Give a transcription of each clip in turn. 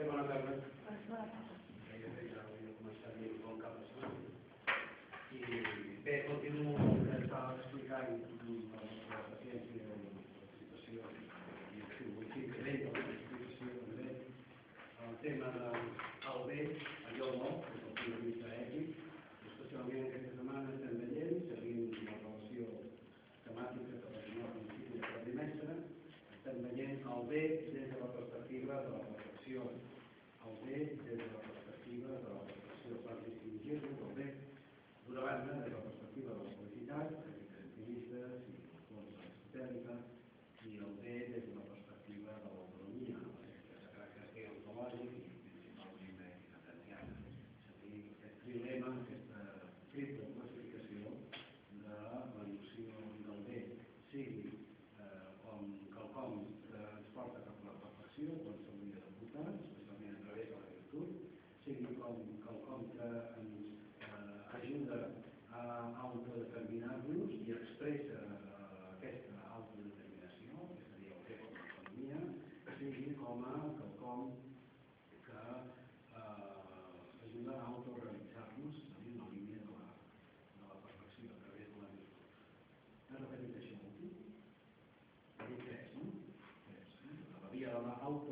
Què bona tarda. I bé, continuo el que estava explicant la nostra paciència de la situació i el seu increment de la situació també, el tema del vent,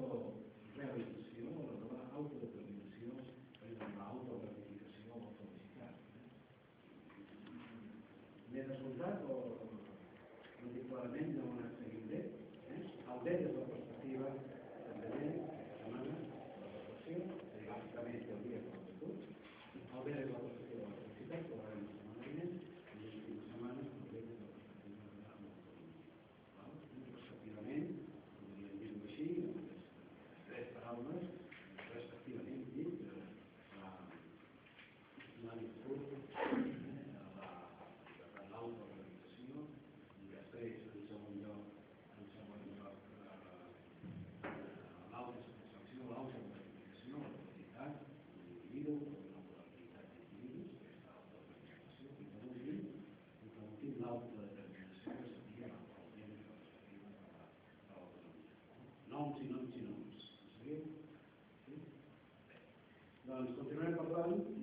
out of al continuar el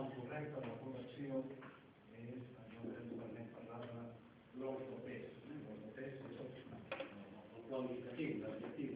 grau correcte de correcció és allò que ens permet parlar de l'ortopès. Eh? L'ortopès és el qualificatiu, l'adjectiu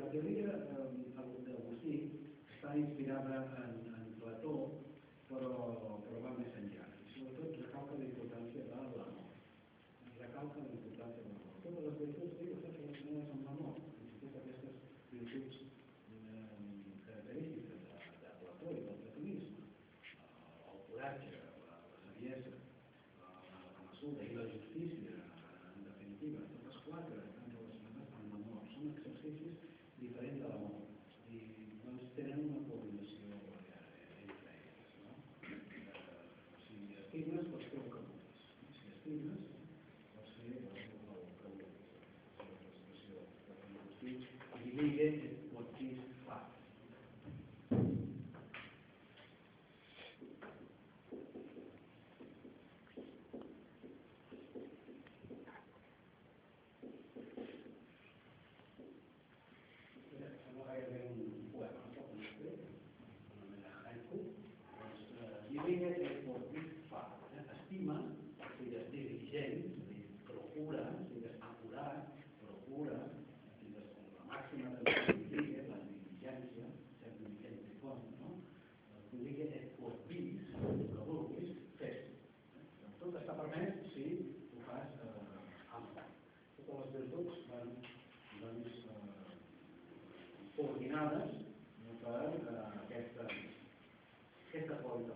la teoria eh, del Agustí està inspirada en, en Plató, però que les virtuts van doncs, eh, coordinades per eh, aquesta, aquesta qualitat.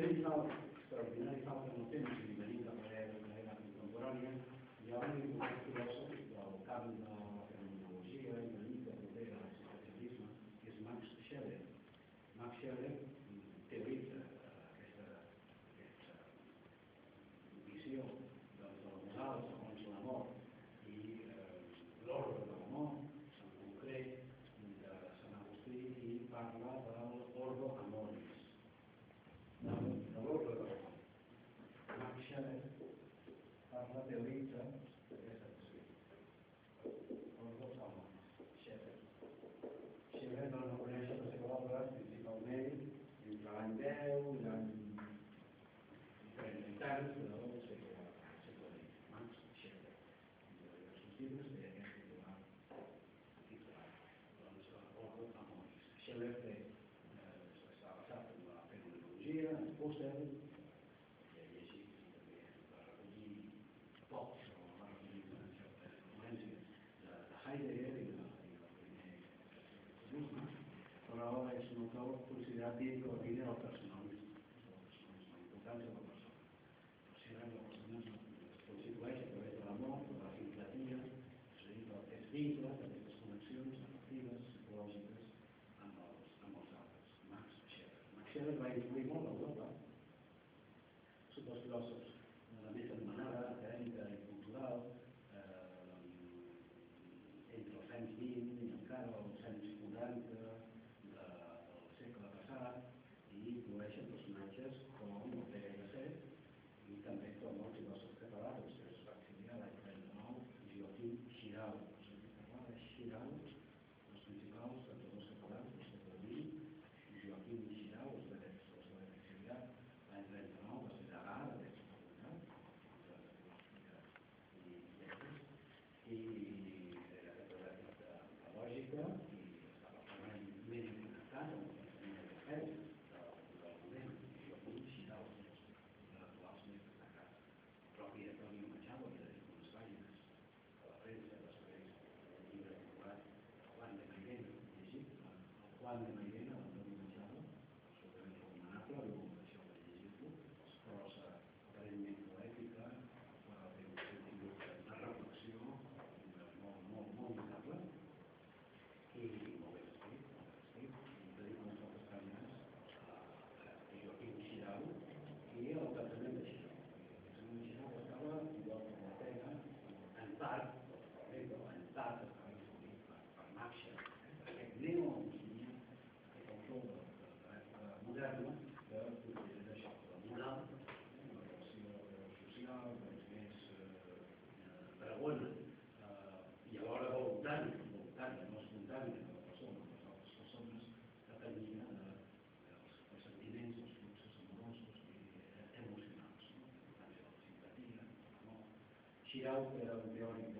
eléyìí náà será tiempo de she out there on the audience.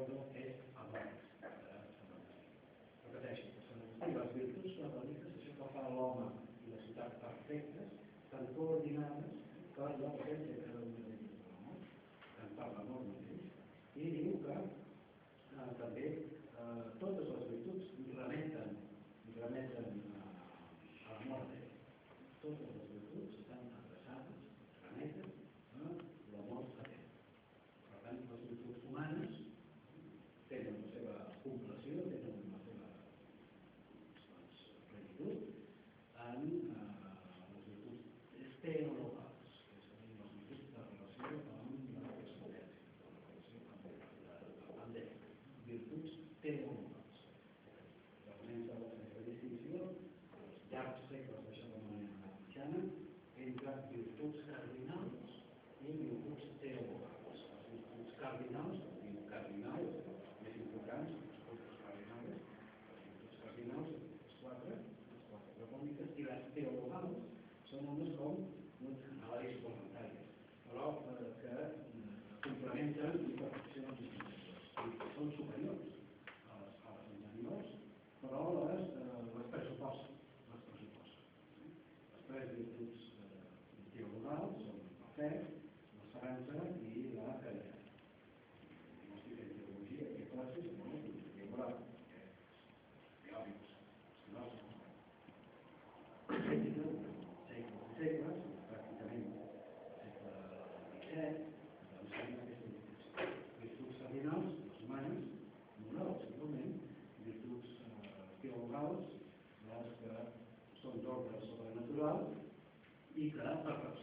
modo es amar. Repeteixo, són les virtuts naturalistes que s'acaben l'home i la ciutat perfectes, tan coordinades que la presència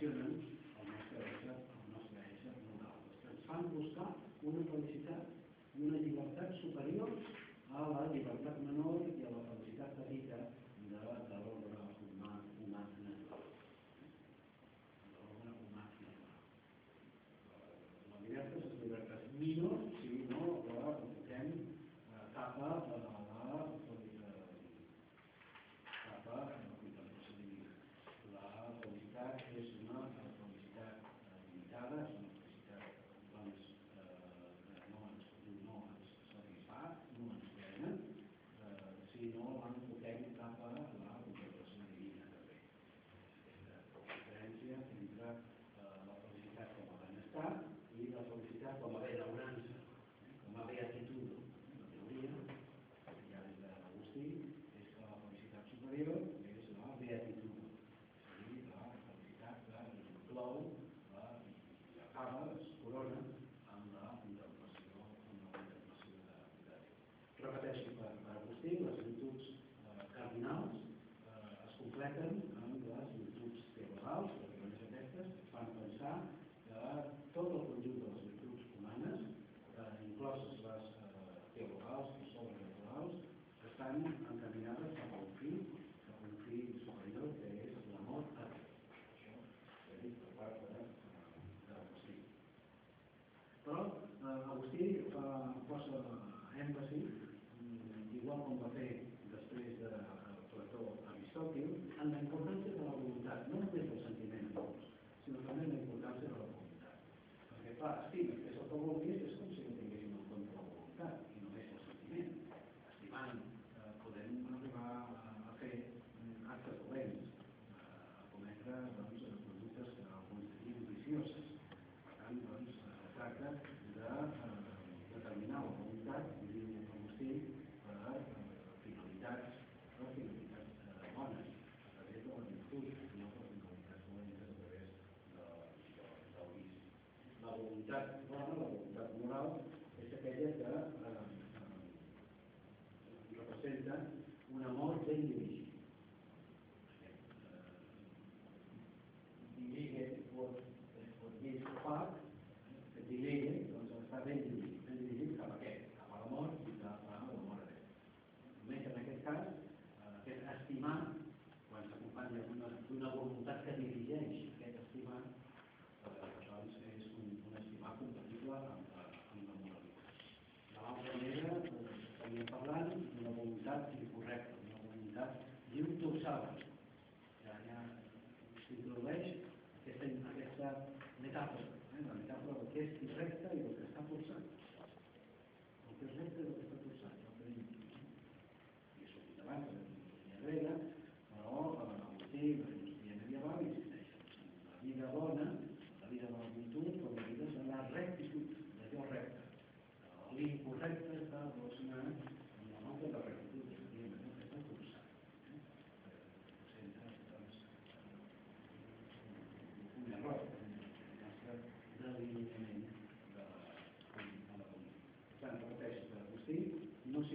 condicionen el nostre ésser, el nostre ésser nosaltres, que ens fan buscar una felicitat i una llibertat superior a la llibertat menor passa a èmfasi, mm, igual com va fer després eh, de Plató Aristòtil, en voluntat humana, la voluntat moral, és aquella que eh, representa un amor ben dirigit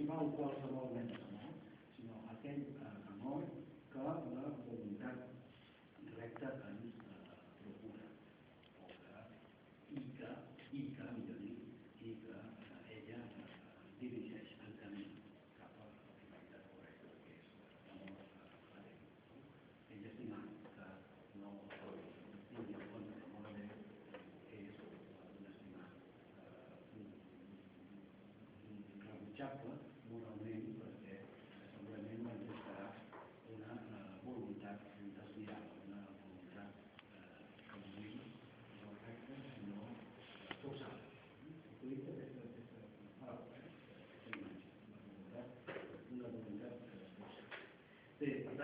ma un quarto d'ora.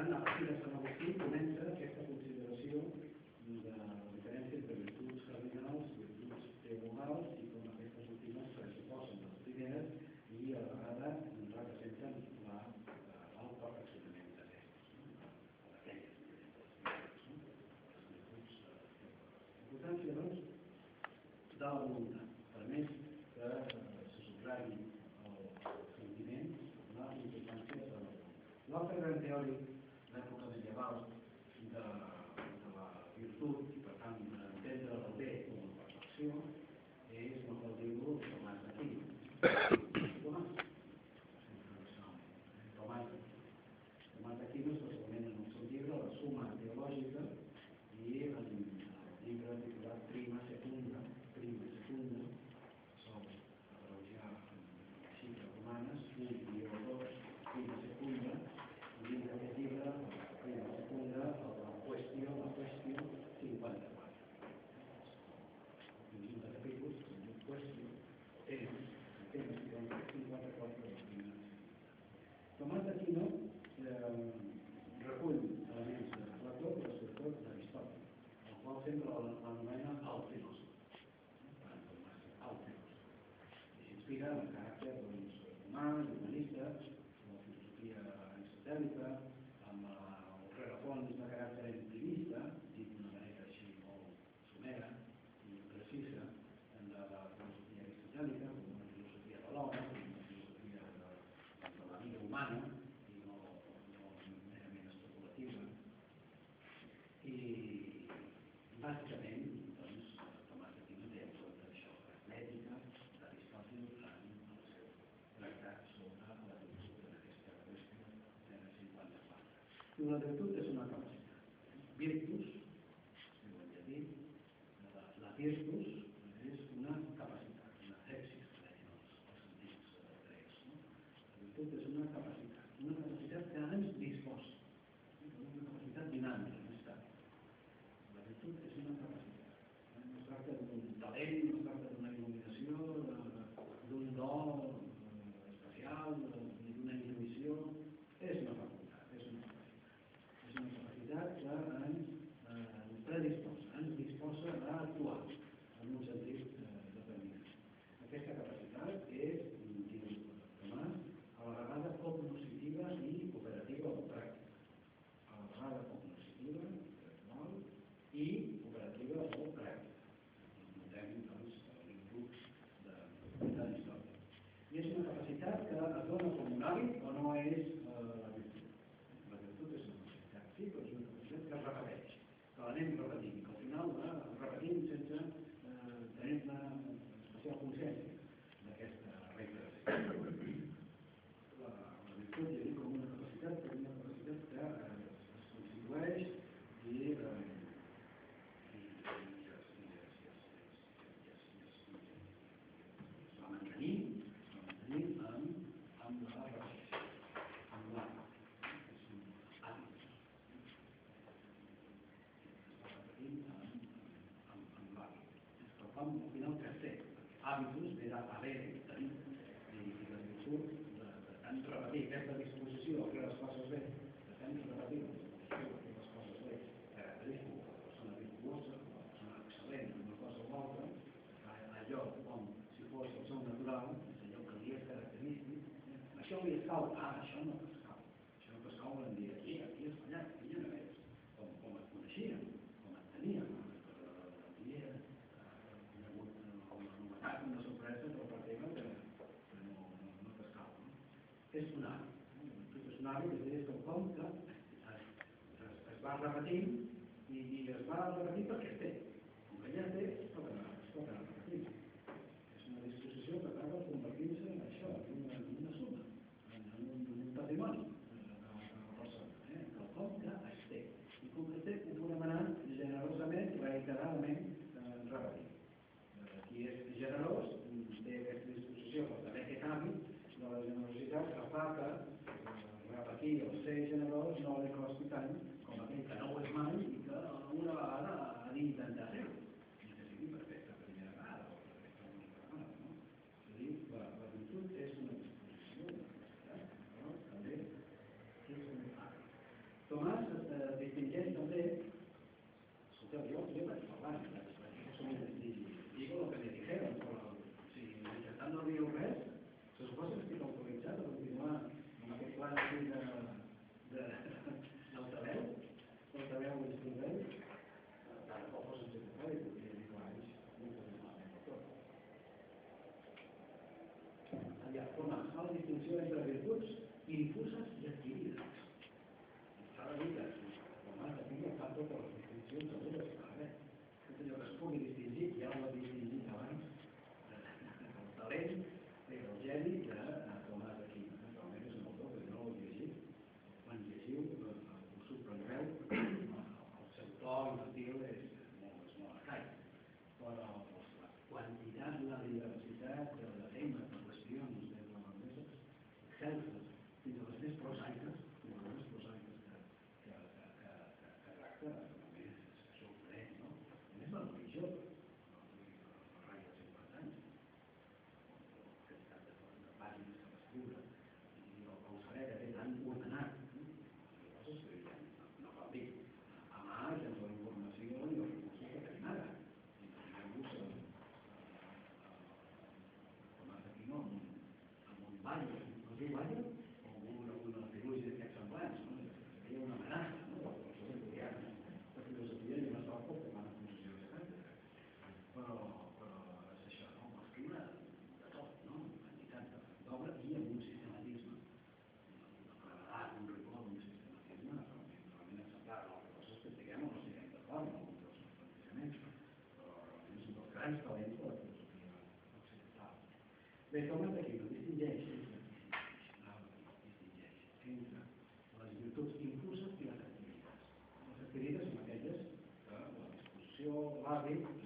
tant, a partir de Sant Agustí comença aquesta consideració de diferències de virtuts cardinals, virtuts teologals i com aquestes últimes se suposen les primeres i a la vegada representen bàsicament, doncs, automàticament de tota això, l'ètica d'Aristòtil en el seu tractat sobre la virtut en aquesta qüestió de 54. La virtut és una cosa vam combinar el tercer, hàbitus ve de darrere, i de, de, de, de, de tant repetir aquesta disposició que les coses venen tsunami que des del compte es, es, es va repetint i, i es va repetint perquè té. Com que ja té, es pot. difusas y adquiridas. Estaba vida, además la tanto por la distinción de los ¿vale? Entonces jo que es pugui distingir, ja ho he distingit abans, el talent del geni de Tomàs d'Aquí. Naturalment és un autor que no ho llegit. Quan llegiu, us sorprendreu, el seu to infantil és molt, és molt arcaic. Però Ve comment takiego, jest dzieje hi ha virtuts impulses i les activitats. Les activitats són aquelles que la discussió, l'hàbit,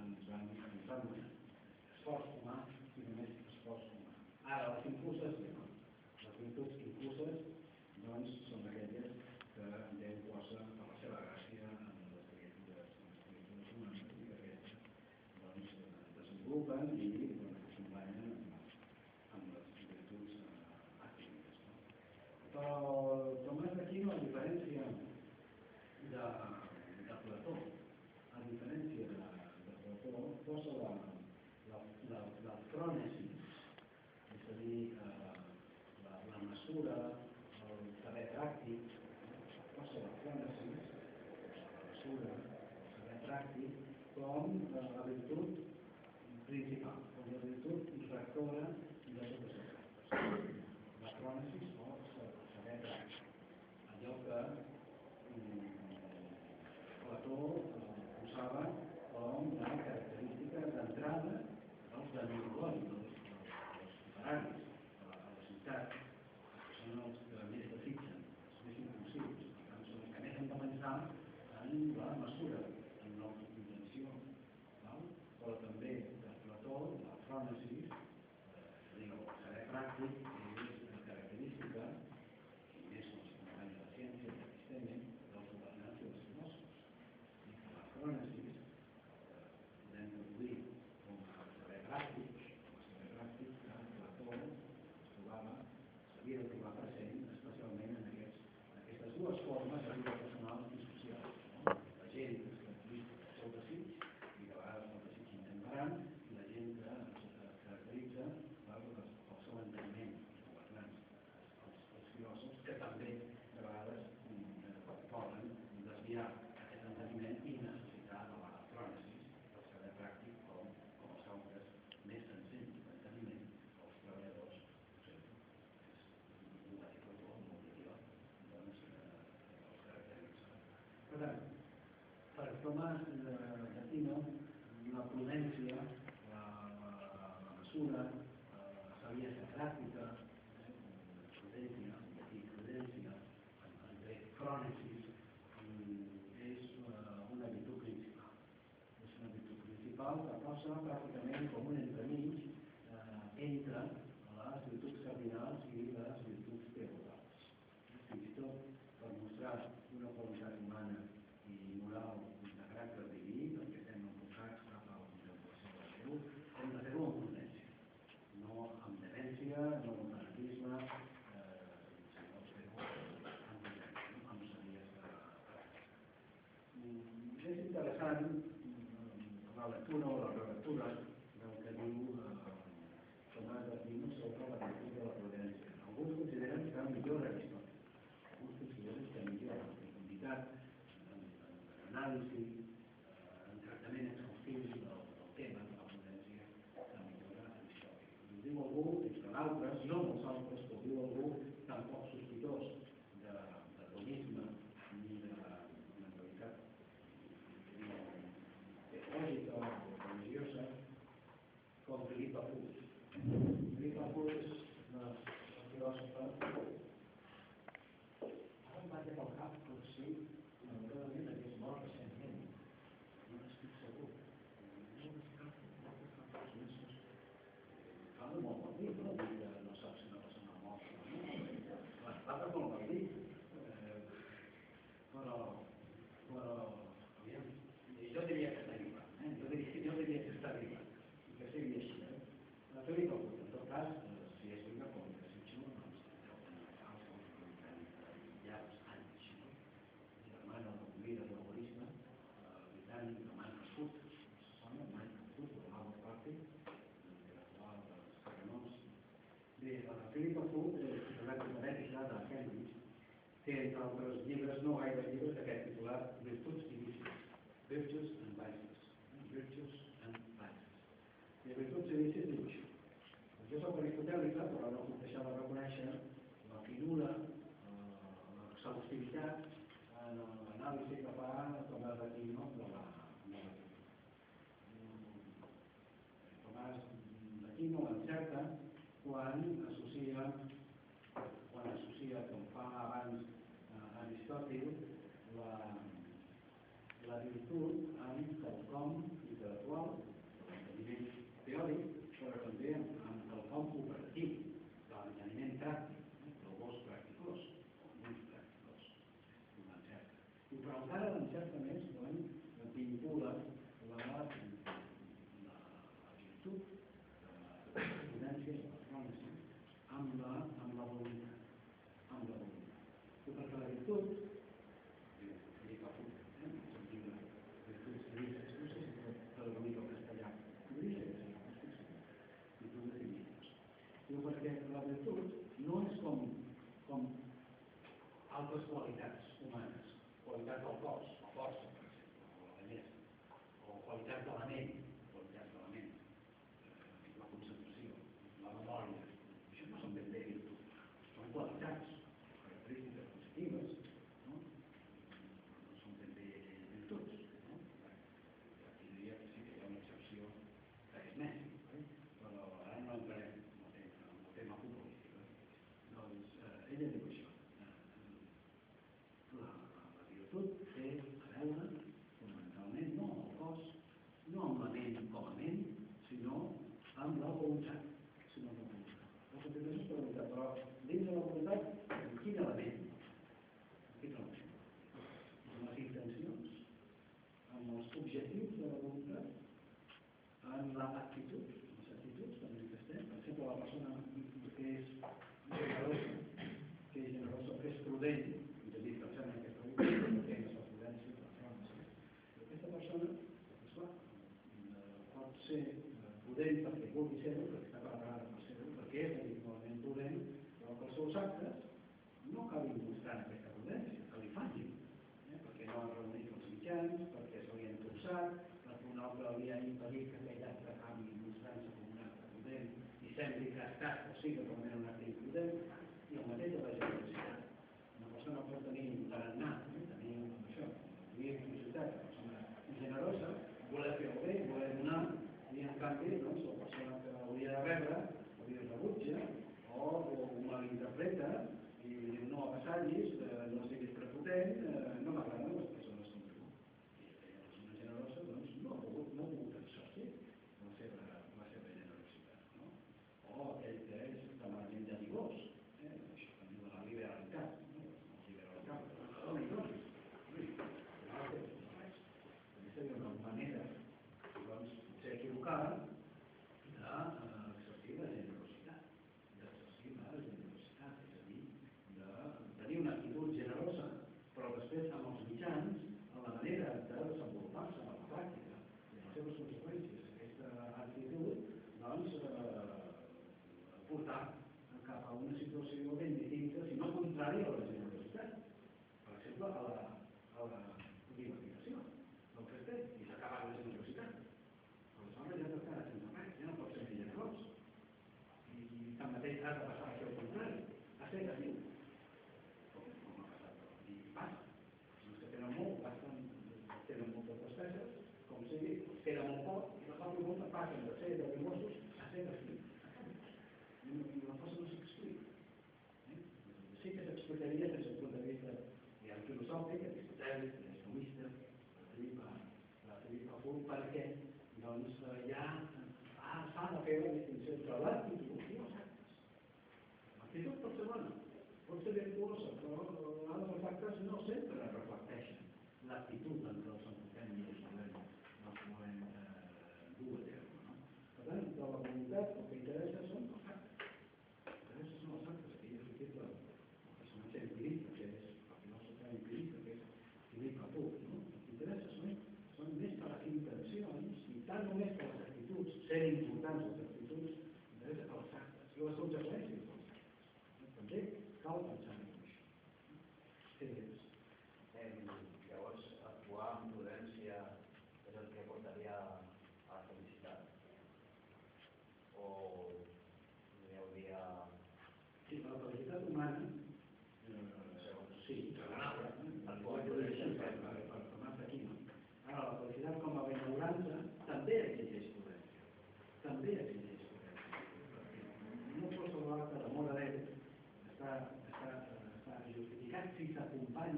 no molts altres que diu algú tampoc sospitós de, de tonisme ni de mentalitat teològica o religiosa com Filipa Puig. Filipa Puig és una filòsofa Lluita Fult, relatat alfabètic ja de Cambridge, té, entre altres llibres, no gaire llibres d'aquest titular, Virtuts i Vicis, Virtues and Vices, Virtues and Vices. I a Virtuts i Vicis diu això. Jo soc aristotèlica, però no puc deixar de reconèixer la figura from actitud, esa actitud la manifesté, por ejemplo, la persona que es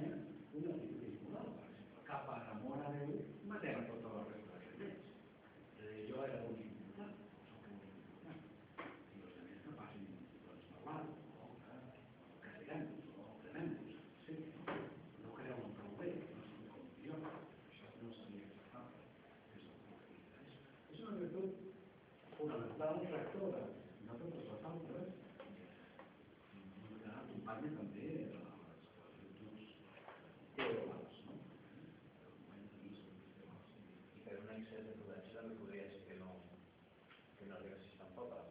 you. agències de protecció no podria ser que no, que no arribessis tampoc a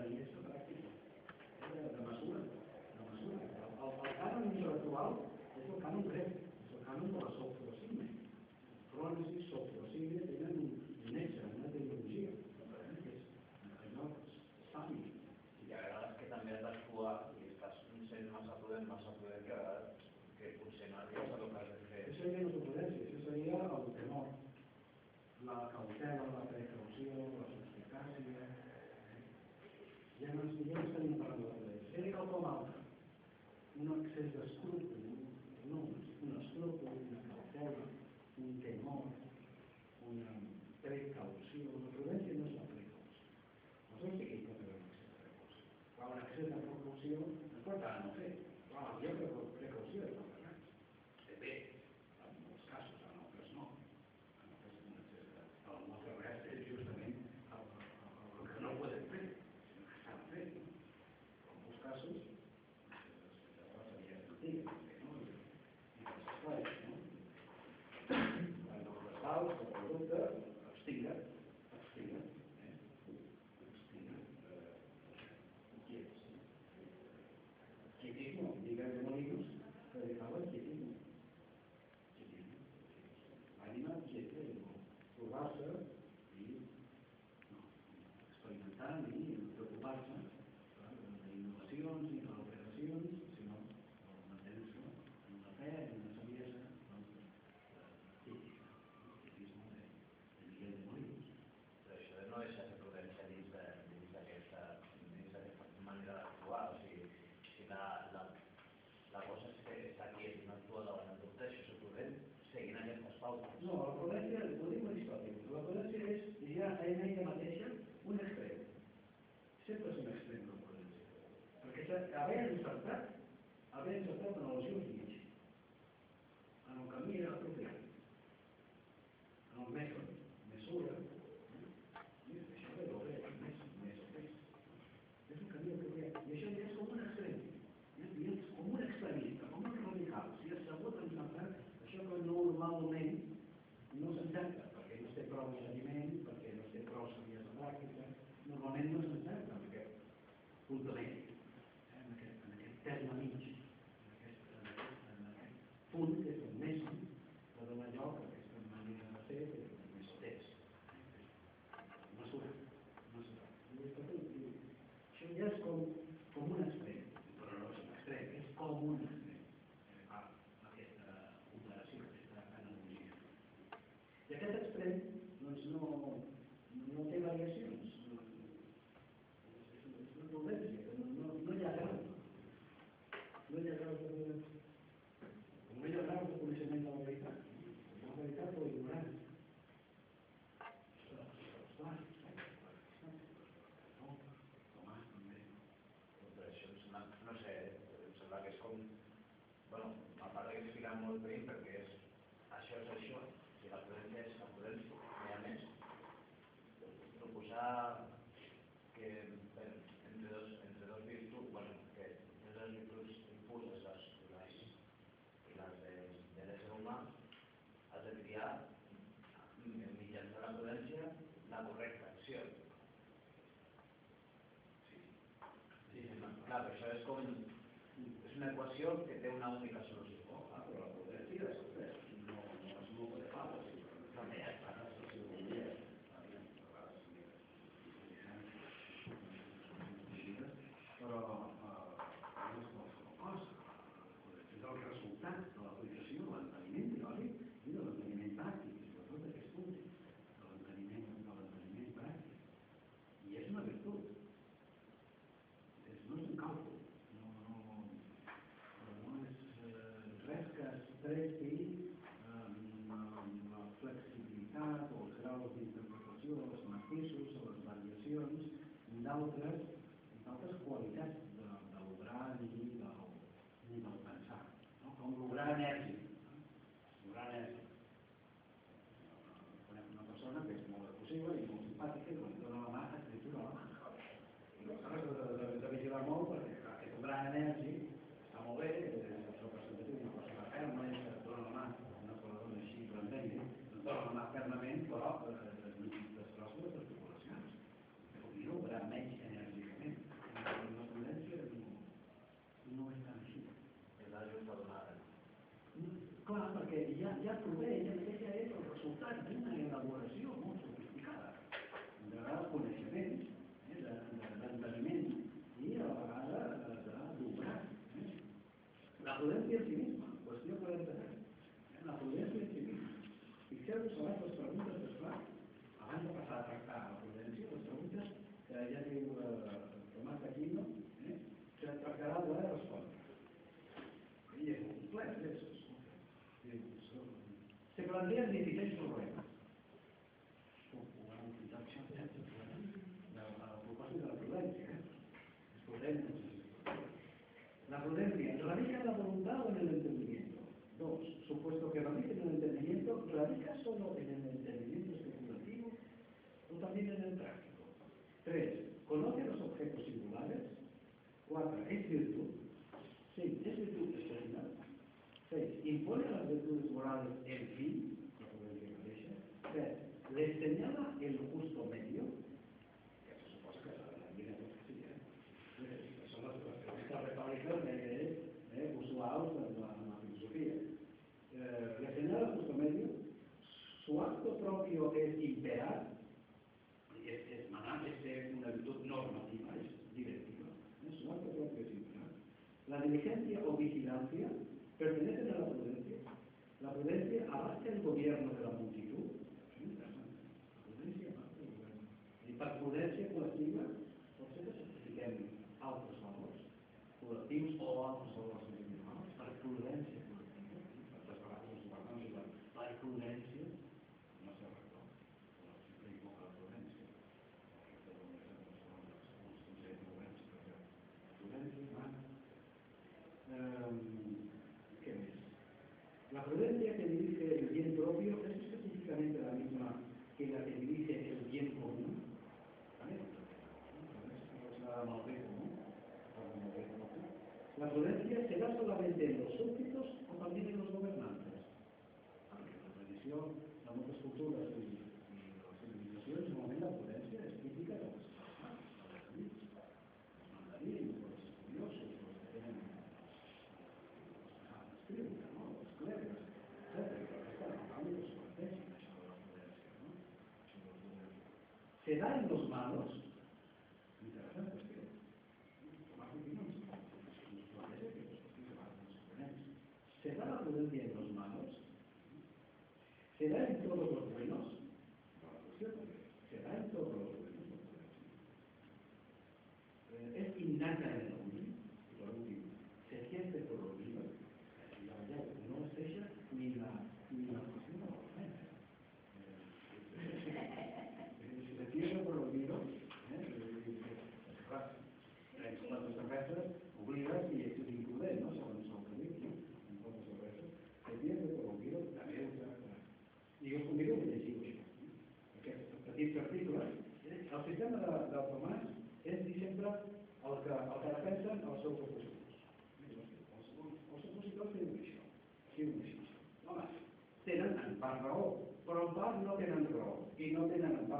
l'alineació pràctica. Eh, és de mesura, de mesura. El, el cànon intel·lectual és un cànon grec. now d'altres d'altres qualitats de, de l'obrar i del, del pensar, no? com l'obrar enèrgic. L'obrar enèrgic. Conec una persona que és molt efusiva i molt simpàtica, que dona la mà, et tritona la mà. I no s'ha de, de, de, vigilar molt perquè clar, és un enèrgic coneixement, eh, d'enteniment, i a la eh, eh. prudencia en sí misma, cuestión 49. La prudencia en sí misma. Y creo que son las preguntas que es clar, abans de passar a tractar la prudència, les preguntes que ja diu eh, Tomàs Aquino, eh, se tractarà de la resposta. I és un complex, és, és, és, se planteja diligencia o vigilancia pertenecen a la prudencia. La prudencia abarca el gobierno de la multitud los buenos.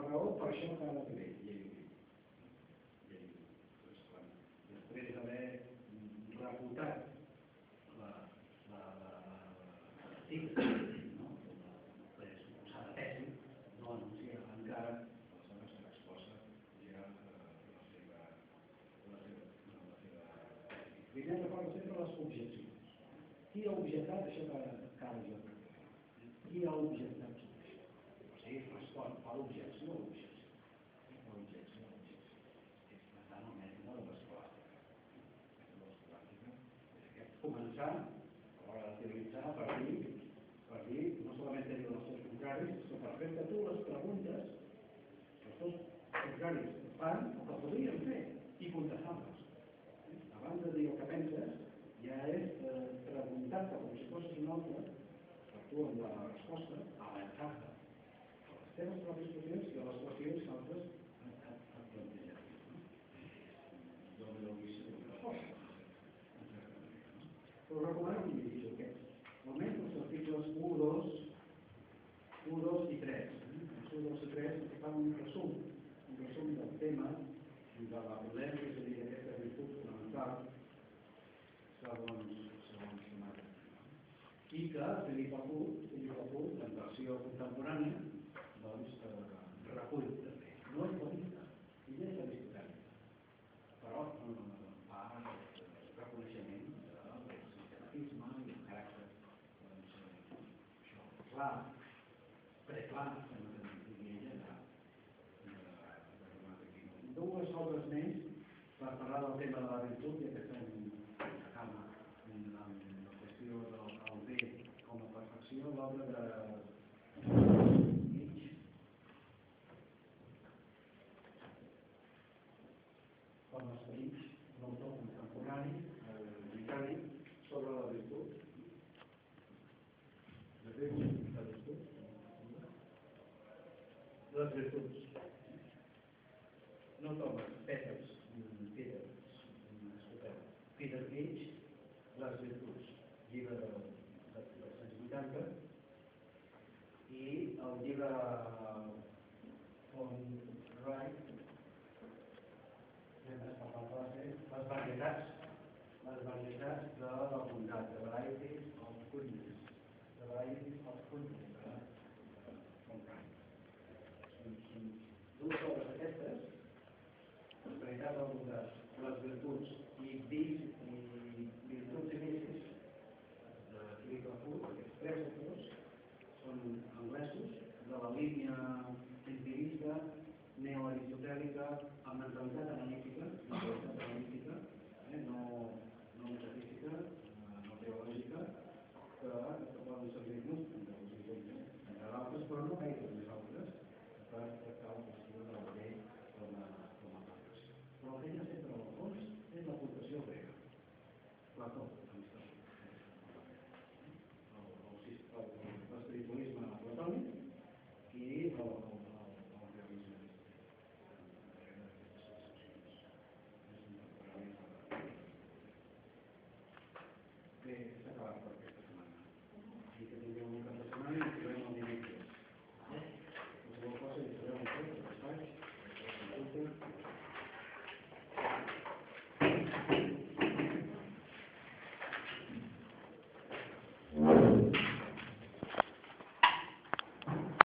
raó per això que ara també hi ha doncs, Després d'haver refutat la, la, la, la, no? la, la suposada tesi, no anuncia encara, aleshores ja eh, la sempre les objeccions. Qui ha objectat això que ara jo? Qui ha objectat? parlano sempre alla virtù e Alexander, i el llibre eh, on